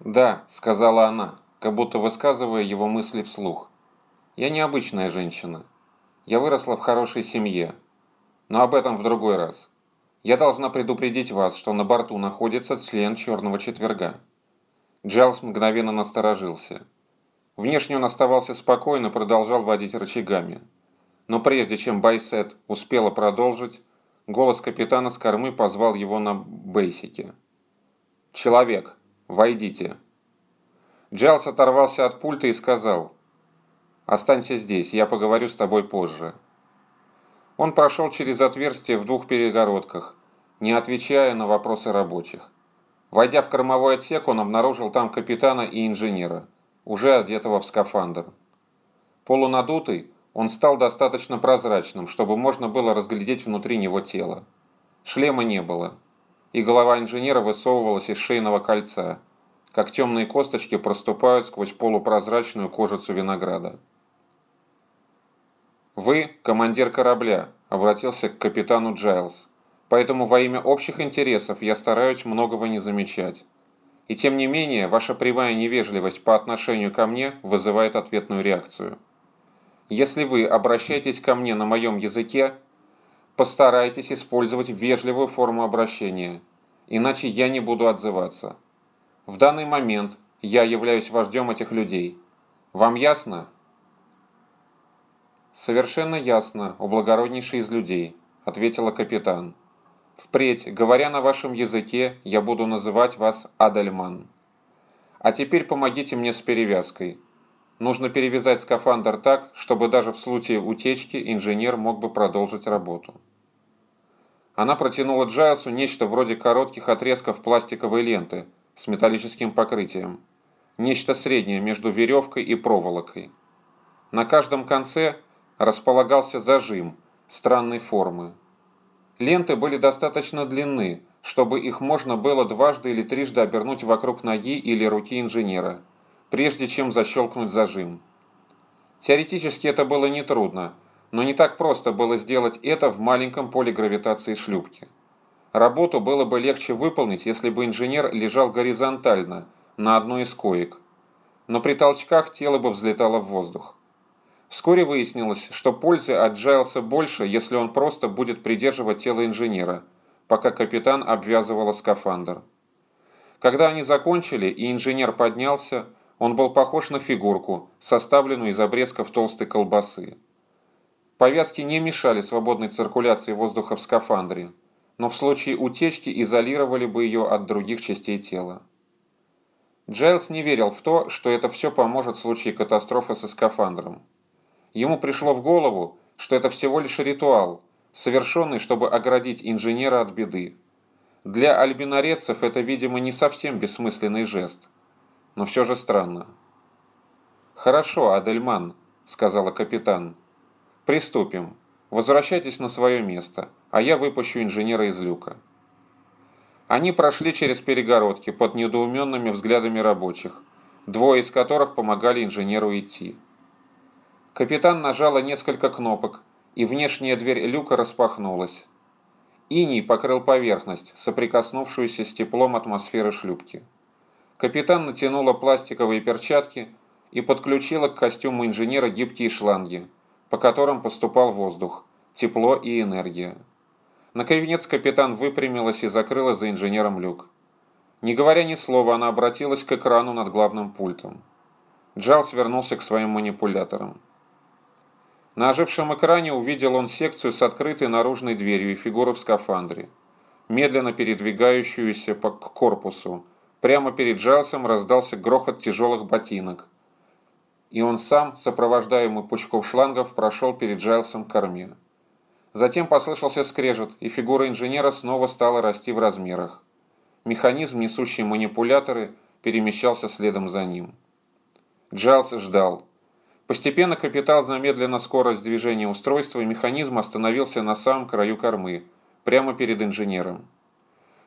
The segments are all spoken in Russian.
«Да», — сказала она, как будто высказывая его мысли вслух. «Я необычная женщина. Я выросла в хорошей семье. Но об этом в другой раз. Я должна предупредить вас, что на борту находится член Черного Четверга». Джайлс мгновенно насторожился. Внешне он оставался спокойно, продолжал водить рычагами. Но прежде чем Байсет успела продолжить, голос капитана с кормы позвал его на бейсике. «Человек, войдите». Джайлс оторвался от пульта и сказал, «Останься здесь, я поговорю с тобой позже». Он прошел через отверстие в двух перегородках, не отвечая на вопросы рабочих. Войдя в кормовой отсек, он обнаружил там капитана и инженера, уже одетого в скафандр. Полунадутый, он стал достаточно прозрачным, чтобы можно было разглядеть внутри него тело. Шлема не было, и голова инженера высовывалась из шейного кольца, как темные косточки проступают сквозь полупрозрачную кожицу винограда. «Вы – командир корабля», – обратился к капитану Джайлз. «Поэтому во имя общих интересов я стараюсь многого не замечать. И тем не менее, ваша прямая невежливость по отношению ко мне вызывает ответную реакцию. Если вы обращаетесь ко мне на моем языке, постарайтесь использовать вежливую форму обращения, иначе я не буду отзываться. В данный момент я являюсь вождем этих людей. Вам ясно?» «Совершенно ясно, у благороднейшей из людей», – ответила капитан. «Впредь, говоря на вашем языке, я буду называть вас Адельман. А теперь помогите мне с перевязкой. Нужно перевязать скафандр так, чтобы даже в случае утечки инженер мог бы продолжить работу». Она протянула Джайлсу нечто вроде коротких отрезков пластиковой ленты с металлическим покрытием. Нечто среднее между веревкой и проволокой. На каждом конце располагался зажим странной формы. Ленты были достаточно длинны, чтобы их можно было дважды или трижды обернуть вокруг ноги или руки инженера, прежде чем защелкнуть зажим. Теоретически это было нетрудно, но не так просто было сделать это в маленьком поле гравитации шлюпки. Работу было бы легче выполнить, если бы инженер лежал горизонтально на одной из коек, но при толчках тело бы взлетало в воздух. Вскоре выяснилось, что пользы от Джайлса больше, если он просто будет придерживать тело инженера, пока капитан обвязывала скафандр. Когда они закончили и инженер поднялся, он был похож на фигурку, составленную из обрезков толстой колбасы. Повязки не мешали свободной циркуляции воздуха в скафандре, но в случае утечки изолировали бы ее от других частей тела. Джайлс не верил в то, что это все поможет в случае катастрофы со скафандром. Ему пришло в голову, что это всего лишь ритуал, совершенный, чтобы оградить инженера от беды. Для альбинорецев это, видимо, не совсем бессмысленный жест, но все же странно. «Хорошо, Адельман», — сказала капитан. «Приступим. Возвращайтесь на свое место, а я выпущу инженера из люка». Они прошли через перегородки под недоуменными взглядами рабочих, двое из которых помогали инженеру идти. Капитан нажала несколько кнопок, и внешняя дверь люка распахнулась. Иний покрыл поверхность, соприкоснувшуюся с теплом атмосферы шлюпки. Капитан натянула пластиковые перчатки и подключила к костюму инженера гибкие шланги, по которым поступал воздух, тепло и энергия. Наконец капитан выпрямилась и закрыла за инженером люк. Не говоря ни слова, она обратилась к экрану над главным пультом. Джалс вернулся к своим манипуляторам. На ожившем экране увидел он секцию с открытой наружной дверью и фигуру в скафандре, медленно передвигающуюся по корпусу. Прямо перед Джайлсом раздался грохот тяжелых ботинок. И он сам, сопровождаемый пучком шлангов, прошел перед Джайлсом к корме. Затем послышался скрежет, и фигура инженера снова стала расти в размерах. Механизм, несущий манипуляторы, перемещался следом за ним. Джайлс ждал. Постепенно капитан замедлил скорость движения устройства, и механизм остановился на самом краю кормы, прямо перед инженером.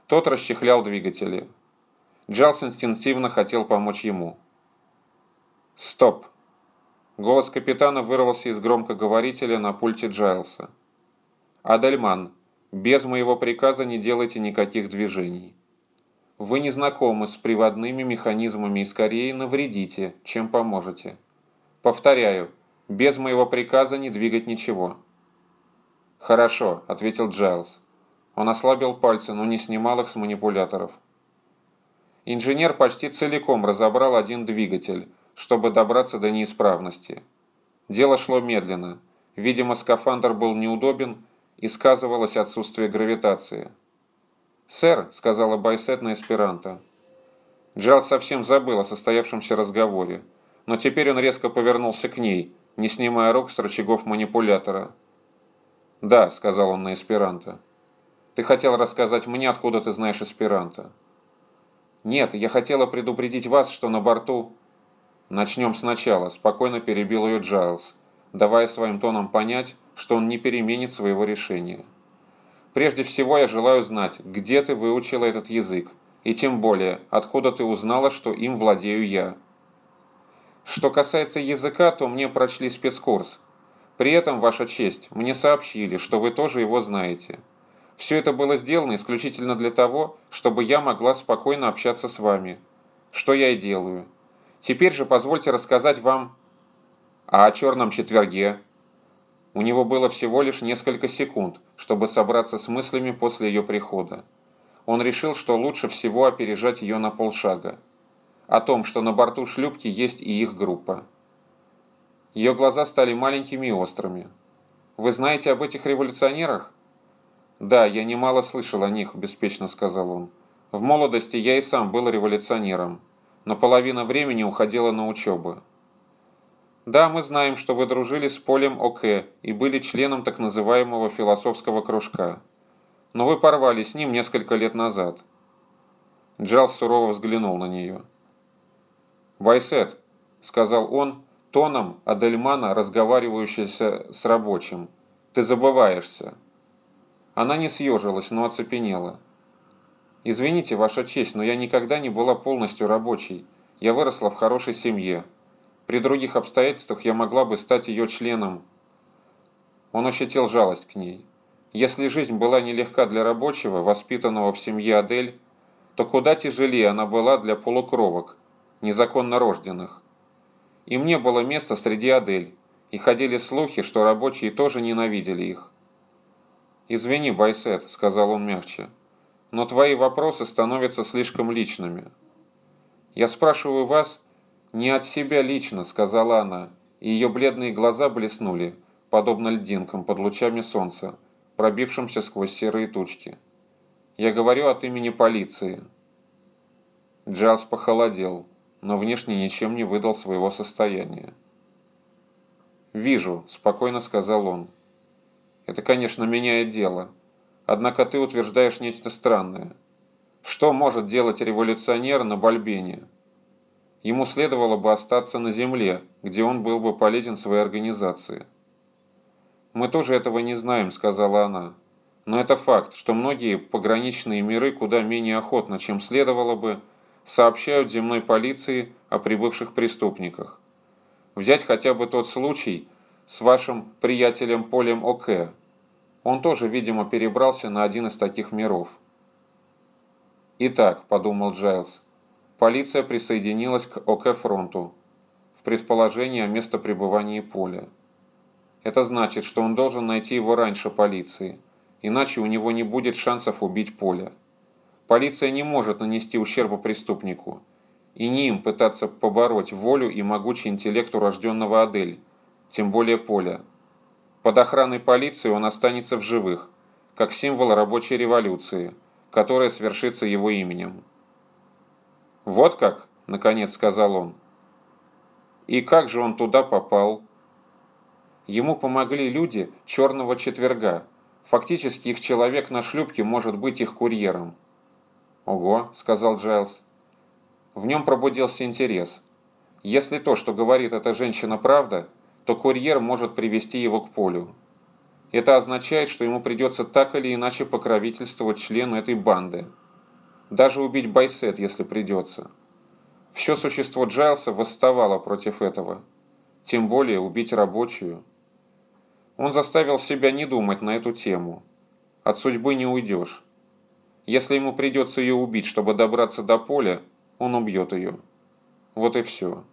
Тот расчехлял двигатели. Джайлс инстинктивно хотел помочь ему. «Стоп!» Голос капитана вырвался из громкоговорителя на пульте Джайлса. «Адельман, без моего приказа не делайте никаких движений». вы не знакомы с приводными механизмами и скорее навредите, чем поможете. Повторяю, без моего приказа не двигать ничего». «Хорошо», — ответил Джайлз. Он ослабил пальцы, но не снимал их с манипуляторов. Инженер почти целиком разобрал один двигатель, чтобы добраться до неисправности. Дело шло медленно. Видимо, скафандр был неудобен и сказывалось отсутствие гравитации. «Сэр», — сказала Байсет на эсперанто. Джайлз совсем забыл о состоявшемся разговоре, но теперь он резко повернулся к ней, не снимая рук с рычагов манипулятора. «Да», — сказал он на эсперанто. «Ты хотел рассказать мне, откуда ты знаешь эсперанто». «Нет, я хотела предупредить вас, что на борту...» «Начнем сначала», — спокойно перебил ее Джайлз, давая своим тоном понять, что он не переменит своего решения. «Прежде всего я желаю знать, где ты выучила этот язык, и тем более, откуда ты узнала, что им владею я». Что касается языка, то мне прочли спецкурс, при этом, Ваша честь, мне сообщили, что вы тоже его знаете. Все это было сделано исключительно для того, чтобы я могла спокойно общаться с вами. Что я и делаю. Теперь же позвольте рассказать вам... О черном четверге? У него было всего лишь несколько секунд, чтобы собраться с мыслями после ее прихода. Он решил, что лучше всего опережать ее на полшага. О том, что на борту шлюпки есть и их группа. Ее глаза стали маленькими и острыми. «Вы знаете об этих революционерах?» «Да, я немало слышал о них», – беспечно сказал он. «В молодости я и сам был революционером, но половина времени уходила на учебу». «Да, мы знаем, что вы дружили с Полем Оке и были членом так называемого философского кружка. Но вы порвали с ним несколько лет назад». Джалс сурово взглянул на нее. «Байсет», – сказал он, тоном Адельмана, разговаривающегося с рабочим. «Ты забываешься». Она не съежилась, но оцепенела. «Извините, Ваша честь, но я никогда не была полностью рабочей. Я выросла в хорошей семье. При других обстоятельствах я могла бы стать ее членом». Он ощутил жалость к ней. Если жизнь была нелегка для рабочего, воспитанного в семье Адель, то куда тяжелее она была для полукровок, незаконно рожденных. Им не было места среди Адель, и ходили слухи, что рабочие тоже ненавидели их. «Извини, Байсет», — сказал он мягче, — «но твои вопросы становятся слишком личными». «Я спрашиваю вас не от себя лично», — сказала она, и ее бледные глаза блеснули, подобно льдинкам под лучами солнца, пробившимся сквозь серые тучки. «Я говорю от имени полиции». Джайлз похолодел но внешне ничем не выдал своего состояния. «Вижу», – спокойно сказал он. «Это, конечно, меняет дело. Однако ты утверждаешь нечто странное. Что может делать революционер на Бальбене? Ему следовало бы остаться на земле, где он был бы полезен своей организации». «Мы тоже этого не знаем», – сказала она. «Но это факт, что многие пограничные миры куда менее охотно, чем следовало бы, сообщают земной полиции о прибывших преступниках. Взять хотя бы тот случай с вашим приятелем Полем Оке. Он тоже, видимо, перебрался на один из таких миров. «Итак», – подумал Джайлз, – полиция присоединилась к ОК-фронту в предположении о местопребывании Поля. Это значит, что он должен найти его раньше полиции, иначе у него не будет шансов убить Поля. Полиция не может нанести ущерба преступнику, и не им пытаться побороть волю и могучий интеллект урожденного Адель, тем более Поля. Под охраной полиции он останется в живых, как символ рабочей революции, которая свершится его именем. «Вот как?» – наконец сказал он. «И как же он туда попал?» Ему помогли люди «Черного четверга». Фактически их человек на шлюпке может быть их курьером. «Ого», — сказал Джайлз. В нем пробудился интерес. Если то, что говорит эта женщина, правда, то курьер может привести его к полю. Это означает, что ему придется так или иначе покровительствовать члену этой банды. Даже убить Байсет, если придется. Все существо Джайлса восставало против этого. Тем более убить рабочую. Он заставил себя не думать на эту тему. От судьбы не уйдешь. Если ему придется ее убить, чтобы добраться до поля, он убьет ее. Вот и все.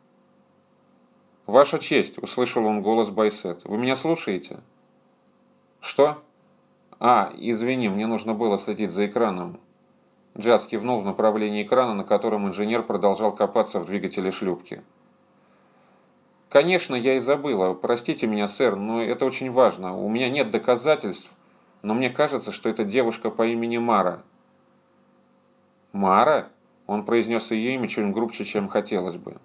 «Ваша честь!» – услышал он голос Байсет. «Вы меня слушаете?» «Что?» «А, извини, мне нужно было следить за экраном». Джаз кивнул в направлении экрана, на котором инженер продолжал копаться в двигателе шлюпки. «Конечно, я и забыла. Простите меня, сэр, но это очень важно. У меня нет доказательств, но мне кажется, что это девушка по имени Мара». «Мара?» Он произнес ее имя чуть грубше, чем хотелось бы.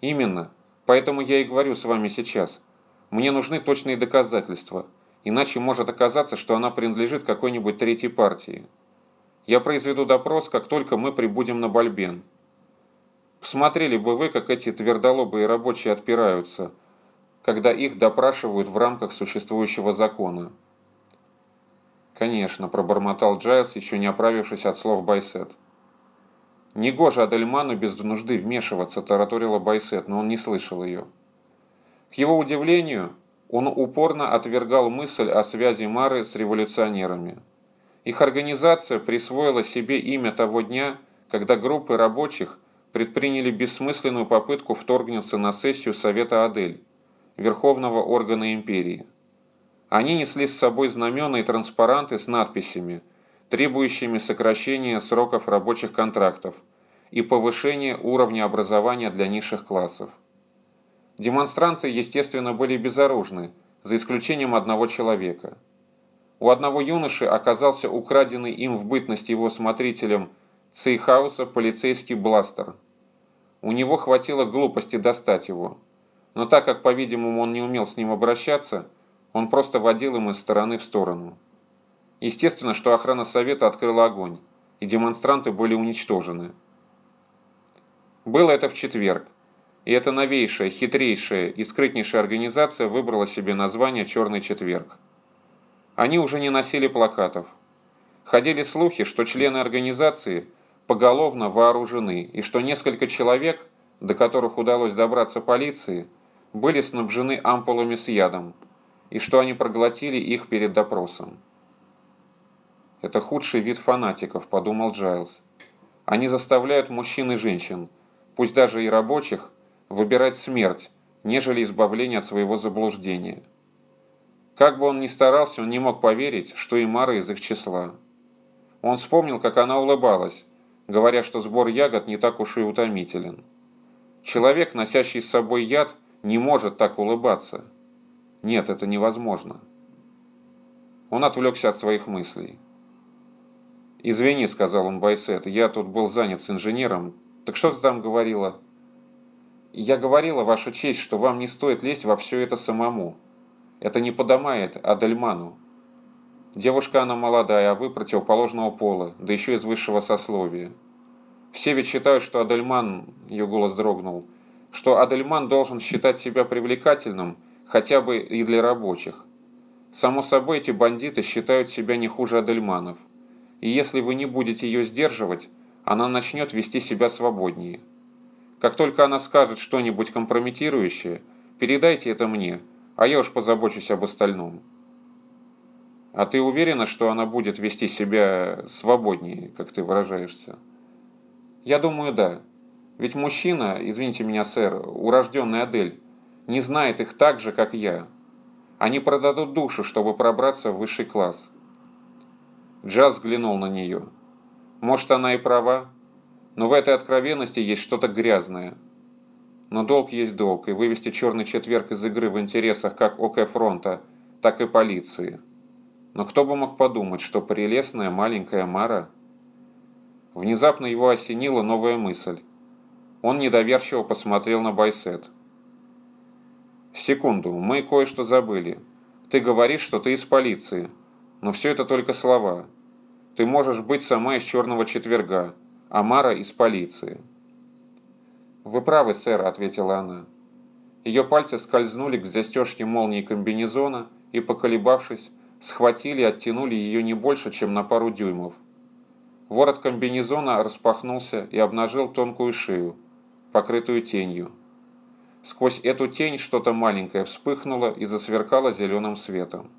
«Именно. Поэтому я и говорю с вами сейчас. Мне нужны точные доказательства, иначе может оказаться, что она принадлежит какой-нибудь третьей партии. Я произведу допрос, как только мы прибудем на Бальбен. Посмотрели бы вы, как эти твердолобые рабочие отпираются, когда их допрашивают в рамках существующего закона. «Конечно», – пробормотал Джайлс, еще не оправившись от слов Байсет. «Негоже Адельману без нужды вмешиваться», – тараторила Байсет, но он не слышал ее. К его удивлению, он упорно отвергал мысль о связи Мары с революционерами. Их организация присвоила себе имя того дня, когда группы рабочих предприняли бессмысленную попытку вторгнуться на сессию Совета Адель, верховного органа империи. Они несли с собой знамена и транспаранты с надписями, требующими сокращения сроков рабочих контрактов и повышения уровня образования для низших классов. Демонстранты, естественно, были безоружны, за исключением одного человека – у одного юноши оказался украденный им в бытность его смотрителем Цейхауса полицейский бластер. У него хватило глупости достать его. Но так как, по-видимому, он не умел с ним обращаться, он просто водил им из стороны в сторону. Естественно, что охрана совета открыла огонь, и демонстранты были уничтожены. Было это в четверг, и эта новейшая, хитрейшая и скрытнейшая организация выбрала себе название «Черный четверг». Они уже не носили плакатов. Ходили слухи, что члены организации поголовно вооружены и что несколько человек, до которых удалось добраться полиции, были снабжены ампулами с ядом и что они проглотили их перед допросом. «Это худший вид фанатиков», – подумал Джайлз. «Они заставляют мужчин и женщин, пусть даже и рабочих, выбирать смерть, нежели избавление от своего заблуждения». Как бы он ни старался, он не мог поверить, что и Мара из их числа. Он вспомнил, как она улыбалась, говоря, что сбор ягод не так уж и утомителен. Человек, носящий с собой яд, не может так улыбаться. Нет, это невозможно. Он отвлекся от своих мыслей. «Извини», — сказал он Байсет, — «я тут был занят с инженером. Так что ты там говорила?» «Я говорила, Ваша честь, что вам не стоит лезть во все это самому. Это не подомает Адельману. Девушка она молодая, а вы противоположного пола, да еще из высшего сословия. Все ведь считают, что Адельман, ее голос дрогнул, что Адельман должен считать себя привлекательным хотя бы и для рабочих. Само собой, эти бандиты считают себя не хуже Адельманов. И если вы не будете ее сдерживать, она начнет вести себя свободнее. Как только она скажет что-нибудь компрометирующее, передайте это мне – а я уж позабочусь об остальном. А ты уверена, что она будет вести себя свободнее, как ты выражаешься? Я думаю, да. Ведь мужчина, извините меня, сэр, урожденный Адель, не знает их так же, как я. Они продадут душу, чтобы пробраться в высший класс. Джаз взглянул на нее. Может, она и права, но в этой откровенности есть что-то грязное – но долг есть долг, и вывести черный четверг из игры в интересах как ОК фронта, так и полиции. Но кто бы мог подумать, что прелестная маленькая Мара... Внезапно его осенила новая мысль. Он недоверчиво посмотрел на Байсет. «Секунду, мы кое-что забыли. Ты говоришь, что ты из полиции, но все это только слова. Ты можешь быть сама из черного четверга, а Мара из полиции». «Вы правы, сэр», — ответила она. Ее пальцы скользнули к застежке молнии комбинезона и, поколебавшись, схватили и оттянули ее не больше, чем на пару дюймов. Ворот комбинезона распахнулся и обнажил тонкую шею, покрытую тенью. Сквозь эту тень что-то маленькое вспыхнуло и засверкало зеленым светом.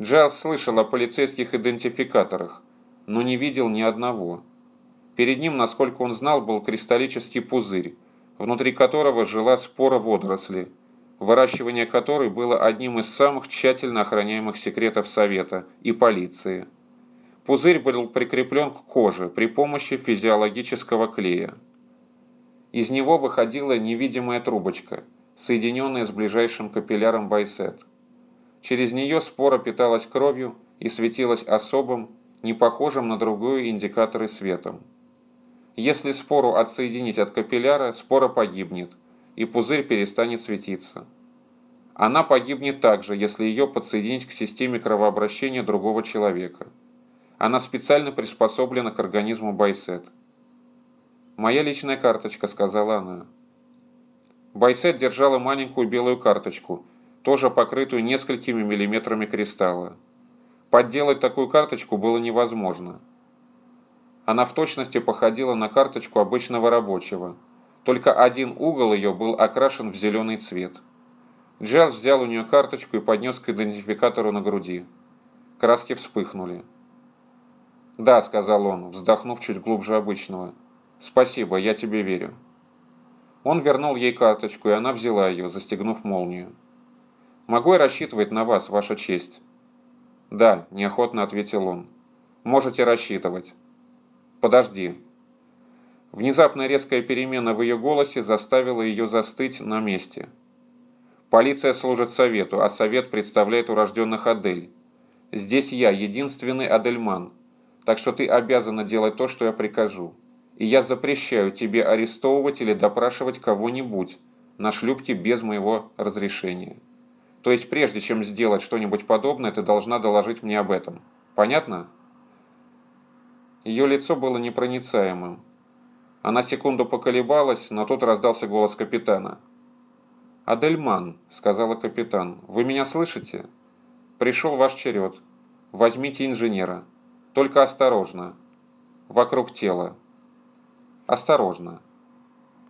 Джайлз слышал о полицейских идентификаторах, но не видел ни одного. Перед ним, насколько он знал, был кристаллический пузырь, внутри которого жила спора водоросли, выращивание которой было одним из самых тщательно охраняемых секретов Совета и полиции. Пузырь был прикреплен к коже при помощи физиологического клея. Из него выходила невидимая трубочка, соединенная с ближайшим капилляром байсет. Через нее спора питалась кровью и светилась особым, не похожим на другую индикаторы светом. Если спору отсоединить от капилляра, спора погибнет, и пузырь перестанет светиться. Она погибнет также, если ее подсоединить к системе кровообращения другого человека. Она специально приспособлена к организму Байсет. «Моя личная карточка», — сказала она. Байсет держала маленькую белую карточку, тоже покрытую несколькими миллиметрами кристалла. Подделать такую карточку было невозможно. Она в точности походила на карточку обычного рабочего, только один угол ее был окрашен в зеленый цвет. Джайлз взял у нее карточку и поднес к идентификатору на груди. Краски вспыхнули. «Да», — сказал он, вздохнув чуть глубже обычного. «Спасибо, я тебе верю». Он вернул ей карточку, и она взяла ее, застегнув молнию. «Могу я рассчитывать на вас, ваша честь?» «Да», – неохотно ответил он. «Можете рассчитывать». «Подожди». Внезапная резкая перемена в ее голосе заставила ее застыть на месте. «Полиция служит совету, а совет представляет урожденных Адель. Здесь я, единственный Адельман, так что ты обязана делать то, что я прикажу. И я запрещаю тебе арестовывать или допрашивать кого-нибудь на шлюпке без моего разрешения». То есть прежде чем сделать что-нибудь подобное, ты должна доложить мне об этом. Понятно? Ее лицо было непроницаемым. Она секунду поколебалась, но тут раздался голос капитана. «Адельман», — сказала капитан, — «вы меня слышите? Пришел ваш черед. Возьмите инженера. Только осторожно. Вокруг тела. Осторожно».